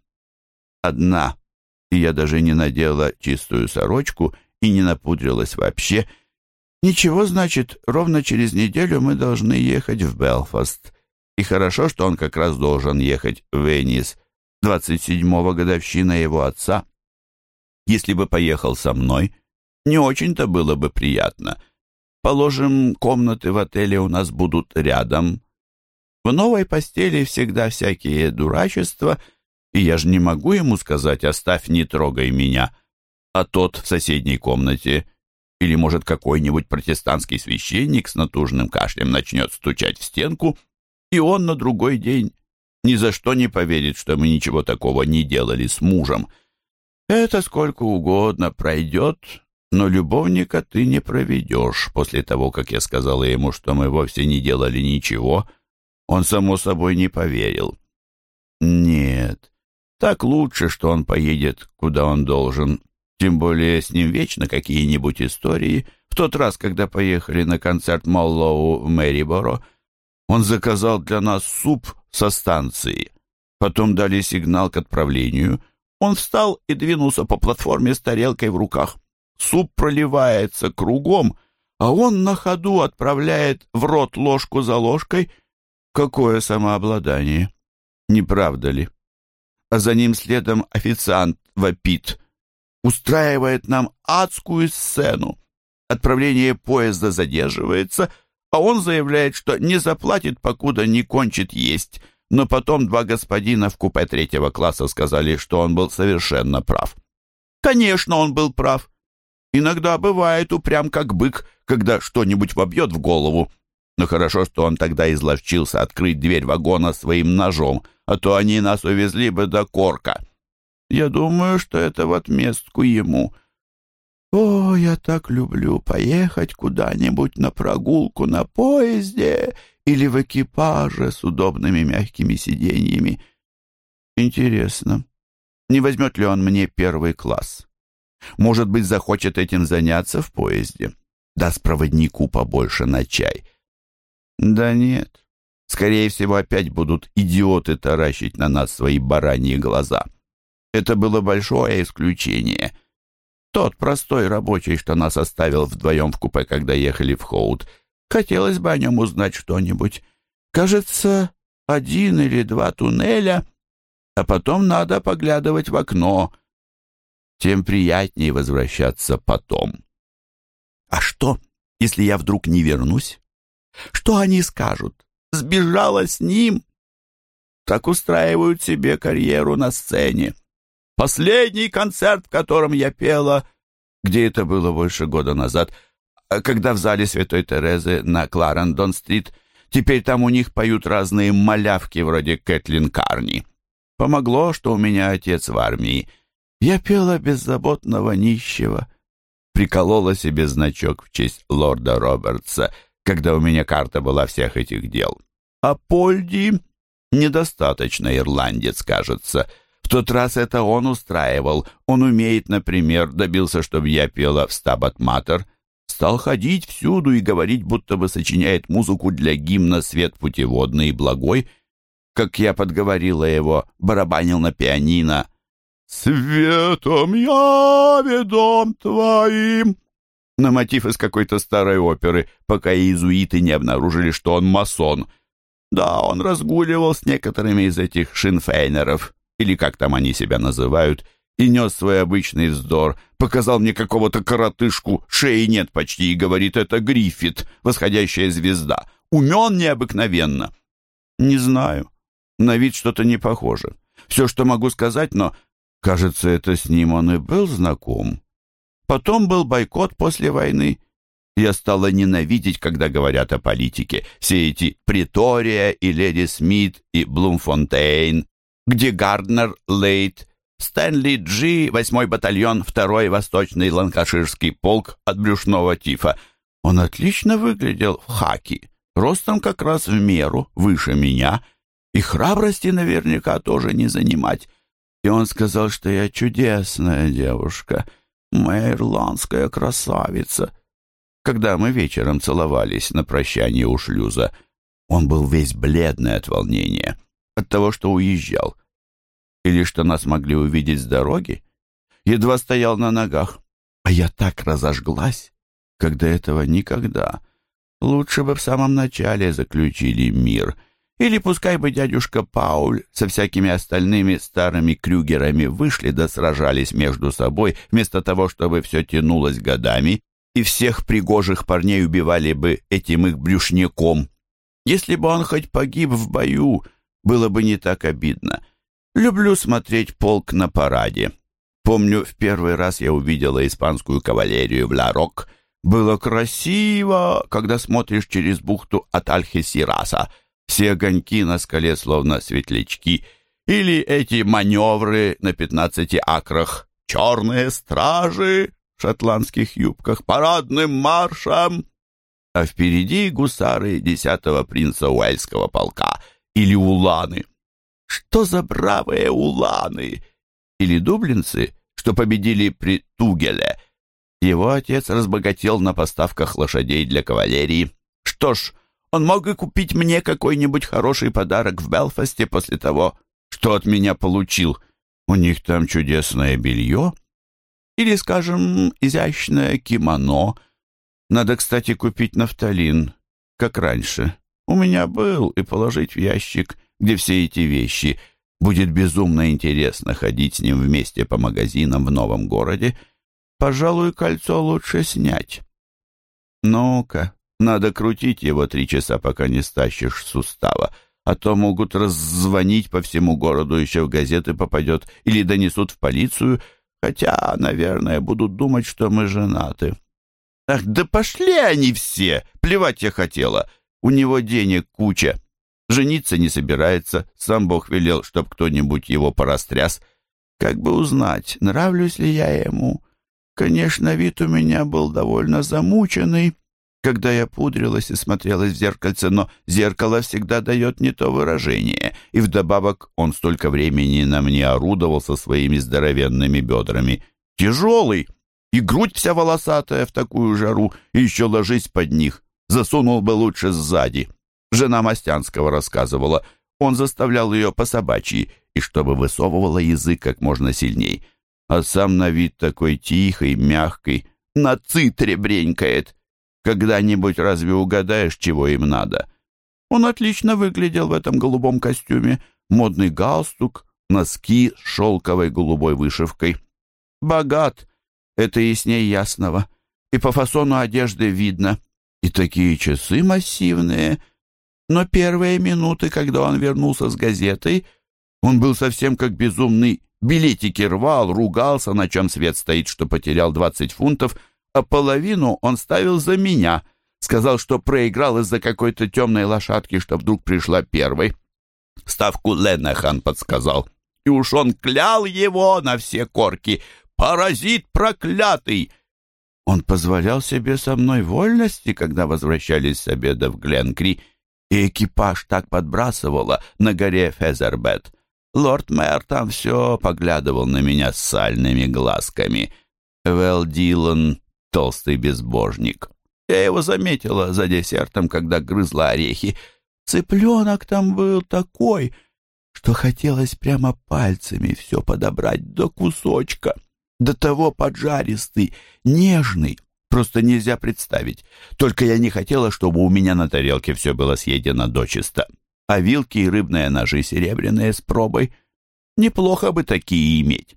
Одна, и я даже не надела чистую сорочку и не напудрилась вообще — «Ничего, значит, ровно через неделю мы должны ехать в Белфаст. И хорошо, что он как раз должен ехать в Венис, 27-го годовщина его отца. Если бы поехал со мной, не очень-то было бы приятно. Положим, комнаты в отеле у нас будут рядом. В новой постели всегда всякие дурачества, и я же не могу ему сказать «оставь, не трогай меня», а тот в соседней комнате — или, может, какой-нибудь протестантский священник с натужным кашлем начнет стучать в стенку, и он на другой день ни за что не поверит, что мы ничего такого не делали с мужем. Это сколько угодно пройдет, но любовника ты не проведешь. После того, как я сказала ему, что мы вовсе не делали ничего, он, само собой, не поверил. Нет, так лучше, что он поедет, куда он должен, тем более с ним вечно какие-нибудь истории. В тот раз, когда поехали на концерт Моллоу в Мэриборо, он заказал для нас суп со станции. Потом дали сигнал к отправлению. Он встал и двинулся по платформе с тарелкой в руках. Суп проливается кругом, а он на ходу отправляет в рот ложку за ложкой. Какое самообладание! Не правда ли? А за ним следом официант вопит устраивает нам адскую сцену. Отправление поезда задерживается, а он заявляет, что не заплатит, покуда не кончит есть. Но потом два господина в купе третьего класса сказали, что он был совершенно прав. Конечно, он был прав. Иногда бывает упрям как бык, когда что-нибудь вобьет в голову. Но хорошо, что он тогда изловчился открыть дверь вагона своим ножом, а то они нас увезли бы до корка. Я думаю, что это в отместку ему. О, я так люблю поехать куда-нибудь на прогулку на поезде или в экипаже с удобными мягкими сиденьями. Интересно, не возьмет ли он мне первый класс? Может быть, захочет этим заняться в поезде? Даст проводнику побольше на чай. Да нет, скорее всего, опять будут идиоты таращить на нас свои бараньи глаза. Это было большое исключение. Тот простой рабочий, что нас оставил вдвоем в купе, когда ехали в Хоут. Хотелось бы о нем узнать что-нибудь. Кажется, один или два туннеля, а потом надо поглядывать в окно. Тем приятнее возвращаться потом. А что, если я вдруг не вернусь? Что они скажут? Сбежала с ним? Так устраивают себе карьеру на сцене. Последний концерт, в котором я пела, где это было больше года назад, когда в зале Святой Терезы на Кларендон-стрит, теперь там у них поют разные малявки вроде Кэтлин Карни. Помогло, что у меня отец в армии. Я пела беззаботного нищего, приколола себе значок в честь лорда Робертса, когда у меня карта была всех этих дел. А Польди недостаточно ирландец, кажется. В тот раз это он устраивал. Он умеет, например, добился, чтобы я пела в Стабат Матер. Стал ходить всюду и говорить, будто бы сочиняет музыку для гимна «Свет путеводный и благой». Как я подговорила его, барабанил на пианино. «Светом я ведом твоим» на мотив из какой-то старой оперы, пока иезуиты не обнаружили, что он масон. Да, он разгуливал с некоторыми из этих шинфейнеров, или как там они себя называют, и нес свой обычный вздор, показал мне какого-то коротышку, шеи нет почти, и говорит, это Гриффит, восходящая звезда. Умен необыкновенно. Не знаю, на вид что-то не похоже. Все, что могу сказать, но, кажется, это с ним он и был знаком. Потом был бойкот после войны. Я стала ненавидеть, когда говорят о политике. Все эти Притория и Леди Смит и Блумфонтейн, где Гарднер, Лейт, Стэнли Джи, 8-й батальон, 2-й Восточный Ланкаширский полк от брюшного тифа. Он отлично выглядел в хаки, ростом как раз в меру, выше меня, и храбрости наверняка тоже не занимать. И он сказал, что я чудесная девушка — моя ирландская красавица. Когда мы вечером целовались на прощание у шлюза, он был весь бледный от волнения, от того, что уезжал. Или что нас могли увидеть с дороги. Едва стоял на ногах. А я так разожглась, когда этого никогда. Лучше бы в самом начале заключили мир — или пускай бы дядюшка Пауль со всякими остальными старыми крюгерами вышли да сражались между собой, вместо того, чтобы все тянулось годами, и всех пригожих парней убивали бы этим их брюшняком. Если бы он хоть погиб в бою, было бы не так обидно. Люблю смотреть полк на параде. Помню, в первый раз я увидела испанскую кавалерию в Ла-Рок. Было красиво, когда смотришь через бухту от Альхесираса — все огоньки на скале словно светлячки, или эти маневры на пятнадцати акрах, черные стражи в шотландских юбках, парадным маршем, а впереди гусары десятого принца Уэльского полка или уланы. Что за бравые уланы? Или дублинцы, что победили при Тугеле? Его отец разбогател на поставках лошадей для кавалерии. Что ж, он мог и купить мне какой-нибудь хороший подарок в Белфасте после того, что от меня получил. У них там чудесное белье. Или, скажем, изящное кимоно. Надо, кстати, купить нафталин, как раньше. У меня был, и положить в ящик, где все эти вещи. Будет безумно интересно ходить с ним вместе по магазинам в новом городе. Пожалуй, кольцо лучше снять. Ну-ка, надо крутить его три часа, пока не стащишь сустава, а то могут раззвонить по всему городу, еще в газеты попадет, или донесут в полицию, хотя, наверное, будут думать, что мы женаты. Ах, да пошли они все! Плевать я хотела. У него денег куча. Жениться не собирается, сам Бог велел, чтоб кто-нибудь его порастряс. Как бы узнать, нравлюсь ли я ему? Конечно, вид у меня был довольно замученный, когда я пудрилась и смотрелась в зеркальце, но зеркало всегда дает не то выражение, и вдобавок он столько времени на мне орудовал со своими здоровенными бедрами. Тяжелый, и грудь вся волосатая в такую жару, и еще ложись под них. Засунул бы лучше сзади. Жена Мастянского рассказывала, он заставлял ее по собачьи, и чтобы высовывала язык как можно сильней. А сам на вид такой тихий, мягкий, на цитре бренькает — когда-нибудь разве угадаешь, чего им надо? Он отлично выглядел в этом голубом костюме. Модный галстук, носки с шелковой голубой вышивкой. Богат, это яснее ясного. И по фасону одежды видно. И такие часы массивные. Но первые минуты, когда он вернулся с газетой, он был совсем как безумный. Билетики рвал, ругался, на чем свет стоит, что потерял 20 фунтов, а половину он ставил за меня. Сказал, что проиграл из-за какой-то темной лошадки, что вдруг пришла первой. Ставку Ленахан подсказал. И уж он клял его на все корки. «Паразит проклятый!» Он позволял себе со мной вольности, когда возвращались с обеда в Гленкри, и экипаж так подбрасывало на горе Фезербет. Лорд-мэр там все поглядывал на меня с сальными глазками. Вэл Дилан — толстый безбожник. Я его заметила за десертом, когда грызла орехи. Цыпленок там был такой, что хотелось прямо пальцами все подобрать до кусочка. До того поджаристый, нежный, просто нельзя представить. Только я не хотела, чтобы у меня на тарелке все было съедено дочисто. А вилки и рыбные ножи серебряные с пробой. Неплохо бы такие иметь.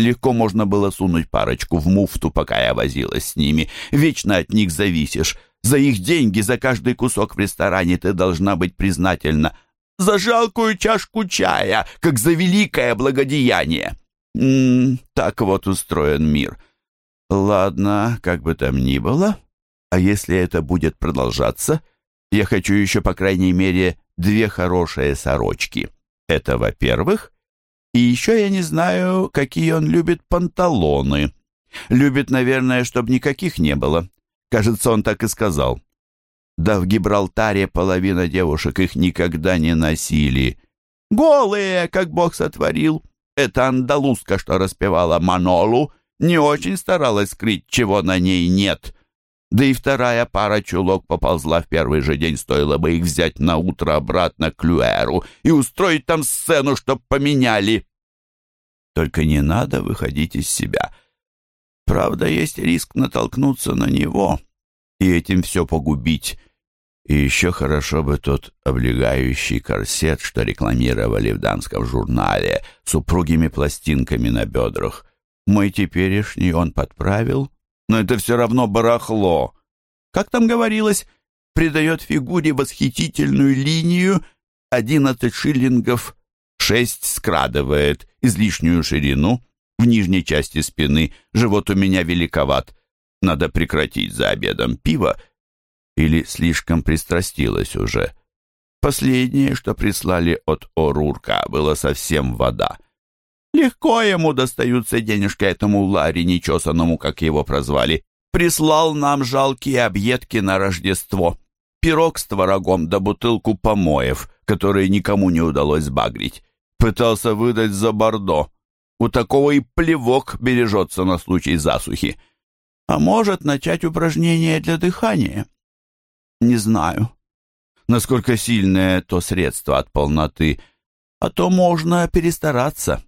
Легко можно было сунуть парочку в муфту, пока я возилась с ними. Вечно от них зависишь. За их деньги, за каждый кусок в ресторане ты должна быть признательна. За жалкую чашку чая, как за великое благодеяние. М -м, так вот устроен мир. Ладно, как бы там ни было, а если это будет продолжаться, я хочу еще, по крайней мере, две хорошие сорочки. Это во-первых. И еще я не знаю, какие он любит панталоны. Любит, наверное, чтобы никаких не было. Кажется, он так и сказал. Да в Гибралтаре половина девушек их никогда не носили. Голые, как Бог сотворил. Эта андалузка, что распевала Манолу, не очень старалась скрыть, чего на ней нет. Да и вторая пара чулок поползла в первый же день, стоило бы их взять на утро обратно к Люэру и устроить там сцену, чтоб поменяли. Только не надо выходить из себя. Правда, есть риск натолкнуться на него и этим все погубить. И еще хорошо бы тот облегающий корсет, что рекламировали в дамском журнале, с упругими пластинками на бедрах. Мой теперешний он подправил, но это все равно барахло. Как там говорилось, придает фигуре восхитительную линию, одиннадцать шиллингов, шесть скрадывает, излишнюю ширину, в нижней части спины, живот у меня великоват. Надо прекратить за обедом пиво или слишком пристрастилась уже. Последнее, что прислали от Орурка, было совсем вода. Легко ему достаются денежки этому Ларе нечесанному, как его прозвали. Прислал нам жалкие объедки на Рождество. Пирог с творогом да бутылку помоев, которые никому не удалось сбагрить. Пытался выдать за бордо. У такого и плевок бережется на случай засухи. А может начать упражнение для дыхания? Не знаю, насколько сильное то средство от полноты, а то можно перестараться.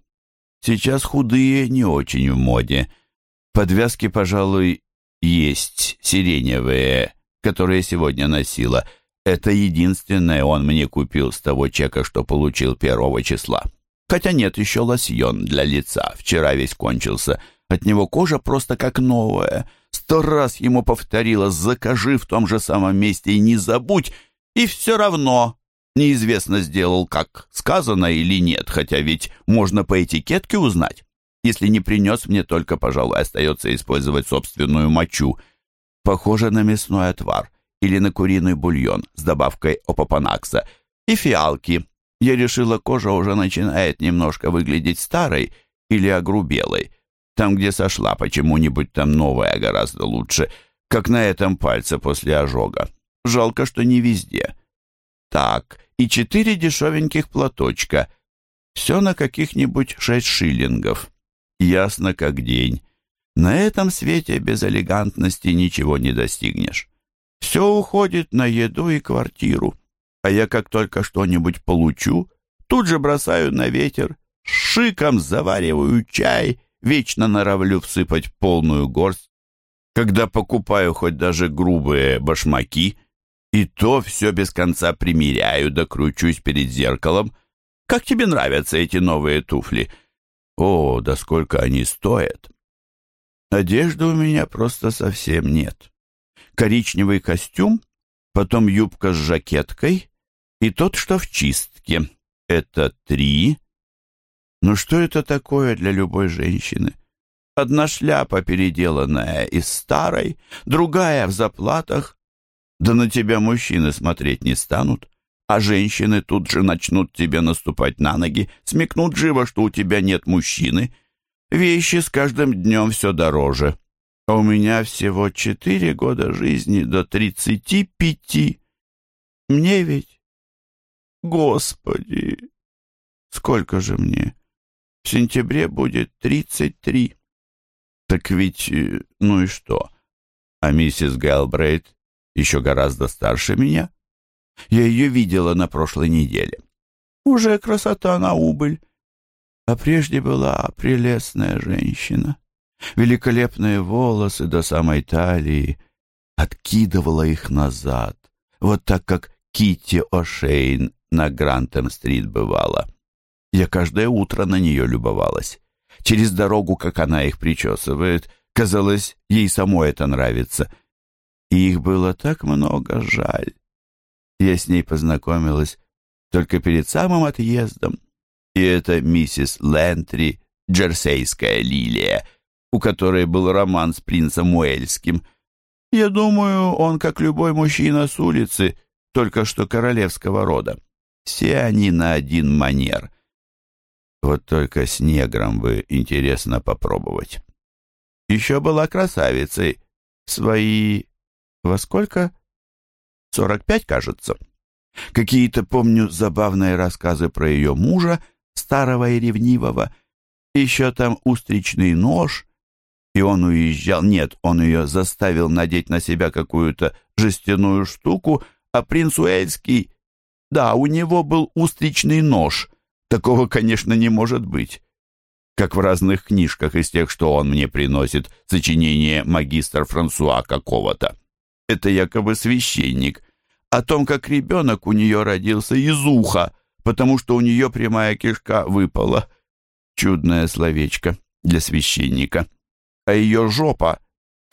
Сейчас худые не очень в моде. Подвязки, пожалуй, есть сиреневые, которые сегодня носила. Это единственное он мне купил с того чека, что получил первого числа. Хотя нет еще лосьон для лица. Вчера весь кончился. От него кожа просто как новая. Сто раз ему повторила «закажи в том же самом месте и не забудь», и все равно неизвестно сделал, как сказано или нет, хотя ведь можно по этикетке узнать. Если не принес, мне только, пожалуй, остается использовать собственную мочу. Похоже на мясной отвар или на куриный бульон с добавкой опапанакса. И фиалки. Я решила, кожа уже начинает немножко выглядеть старой или огрубелой. Там, где сошла почему-нибудь, там новая гораздо лучше, как на этом пальце после ожога. Жалко, что не везде. Так, и четыре дешевеньких платочка. Все на каких-нибудь шесть шиллингов. Ясно как день. На этом свете без элегантности ничего не достигнешь. Все уходит на еду и квартиру. А я как только что-нибудь получу, тут же бросаю на ветер, шиком завариваю чай вечно норовлю всыпать полную горсть. Когда покупаю хоть даже грубые башмаки, и то все без конца примеряю, да кручусь перед зеркалом. Как тебе нравятся эти новые туфли? О, да сколько они стоят! Одежды у меня просто совсем нет. коричневый костюм, потом юбка с жакеткой и тот, что в чистке. Это три. Ну что это такое для любой женщины? Одна шляпа, переделанная из старой, другая в заплатах. Да на тебя мужчины смотреть не станут, а женщины тут же начнут тебе наступать на ноги, смекнут живо, что у тебя нет мужчины. Вещи с каждым днем все дороже. А у меня всего четыре года жизни до тридцати пяти. Мне ведь... Господи! Сколько же мне? В сентябре будет тридцать три. Так ведь... Э, ну и что? А миссис Гэлбрейт еще гораздо старше меня. Я ее видела на прошлой неделе. Уже красота на убыль. А прежде была прелестная женщина. Великолепные волосы до самой талии. Откидывала их назад. Вот так, как Китти О'Шейн на Грантем-стрит бывала. Я каждое утро на нее любовалась. Через дорогу, как она их причесывает, казалось, ей самой это нравится. И их было так много, жаль. Я с ней познакомилась только перед самым отъездом. И это миссис Лентри, джерсейская лилия, у которой был роман с принцем Уэльским. Я думаю, он, как любой мужчина с улицы, только что королевского рода. Все они на один манер. Вот только с негром бы интересно попробовать. Еще была красавицей. Свои... во сколько? Сорок пять, кажется. Какие-то, помню, забавные рассказы про ее мужа, старого и ревнивого. Еще там устричный нож, и он уезжал. Нет, он ее заставил надеть на себя какую-то жестяную штуку, а принц Уэльский... Да, у него был устричный нож, Такого, конечно, не может быть. Как в разных книжках из тех, что он мне приносит, сочинение магистр Франсуа какого-то. Это якобы священник. О том, как ребенок у нее родился из уха, потому что у нее прямая кишка выпала. Чудное словечко для священника. А ее жопа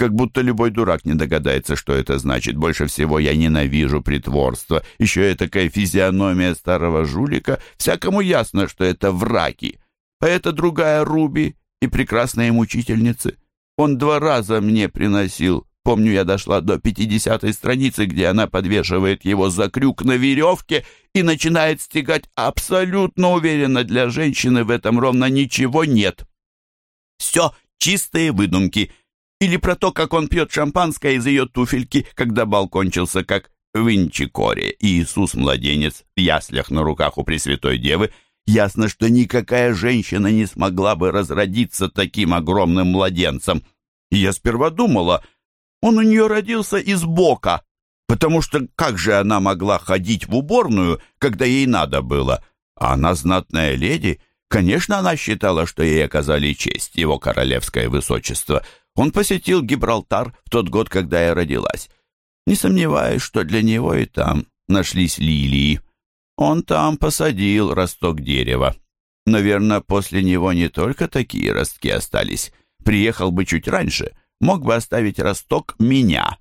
как будто любой дурак не догадается, что это значит. Больше всего я ненавижу притворство. Еще и такая физиономия старого жулика. Всякому ясно, что это враки. А это другая Руби и прекрасные мучительницы. Он два раза мне приносил. Помню, я дошла до пятидесятой страницы, где она подвешивает его за крюк на веревке и начинает стегать. Абсолютно уверенно для женщины в этом ровно ничего нет. Все чистые выдумки. Или про то, как он пьет шампанское из ее туфельки, когда бал кончился, как в Иисус-младенец в яслях на руках у Пресвятой Девы, ясно, что никакая женщина не смогла бы разродиться таким огромным младенцем. Я сперва думала, он у нее родился из бока, потому что как же она могла ходить в уборную, когда ей надо было? А она знатная леди, конечно, она считала, что ей оказали честь, его королевское высочество — он посетил Гибралтар в тот год, когда я родилась. Не сомневаюсь, что для него и там нашлись лилии. Он там посадил росток дерева. Наверное, после него не только такие ростки остались. Приехал бы чуть раньше, мог бы оставить росток меня.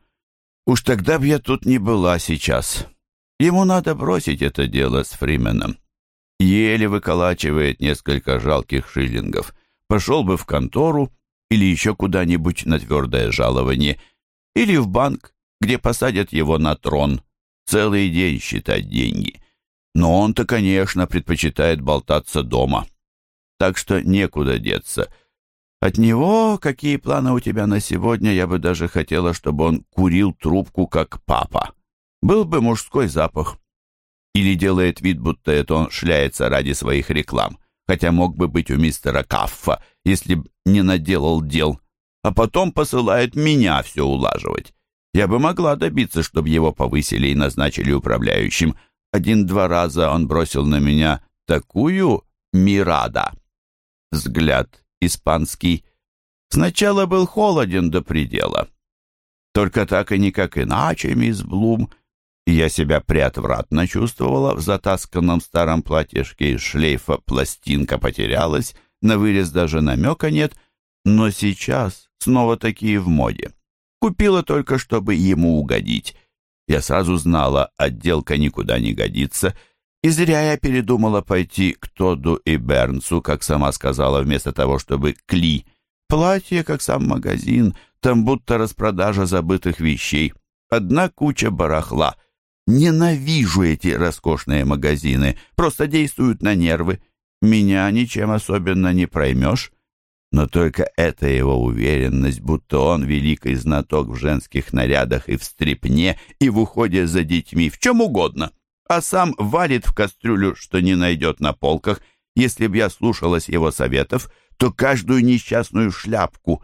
Уж тогда б я тут не была сейчас. Ему надо бросить это дело с Фрименом. Еле выколачивает несколько жалких шиллингов. Пошел бы в контору, или еще куда-нибудь на твердое жалование, или в банк, где посадят его на трон, целый день считать деньги. Но он-то, конечно, предпочитает болтаться дома. Так что некуда деться. От него, какие планы у тебя на сегодня, я бы даже хотела, чтобы он курил трубку, как папа. Был бы мужской запах. Или делает вид, будто это он шляется ради своих реклам хотя мог бы быть у мистера Каффа, если б не наделал дел, а потом посылает меня все улаживать. Я бы могла добиться, чтобы его повысили и назначили управляющим. Один-два раза он бросил на меня такую мирада. Взгляд испанский. Сначала был холоден до предела. Только так и никак иначе, мисс Блум, я себя приотвратно чувствовала в затасканном старом платьишке из шлейфа пластинка потерялась, на вырез даже намека нет, но сейчас снова такие в моде. Купила только, чтобы ему угодить. Я сразу знала, отделка никуда не годится, и зря я передумала пойти к Тодду и Бернсу, как сама сказала, вместо того, чтобы к Ли. Платье, как сам магазин, там будто распродажа забытых вещей. Одна куча барахла. Ненавижу эти роскошные магазины, просто действуют на нервы. Меня ничем особенно не проймешь. Но только эта его уверенность, будто он великий знаток в женских нарядах и в стрепне, и в уходе за детьми, в чем угодно, а сам валит в кастрюлю, что не найдет на полках. Если б я слушалась его советов, то каждую несчастную шляпку.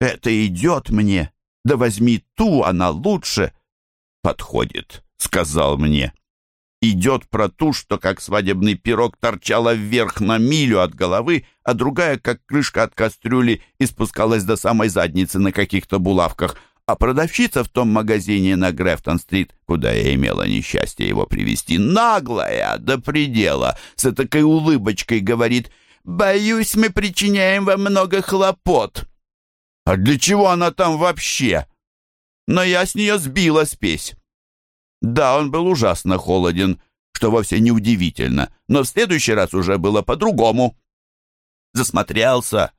Это идет мне, да возьми ту, она лучше. Подходит, сказал мне идет про ту, что как свадебный пирог торчала вверх на милю от головы, а другая, как крышка от кастрюли, и спускалась до самой задницы на каких-то булавках. А продавщица в том магазине на Грефтон-стрит, куда я имела несчастье его привести, наглая до предела, с такой улыбочкой говорит «Боюсь, мы причиняем вам много хлопот». А для чего она там вообще? Но я с нее сбила спесь. Да, он был ужасно холоден, что вовсе не удивительно, но в следующий раз уже было по-другому. Засмотрелся,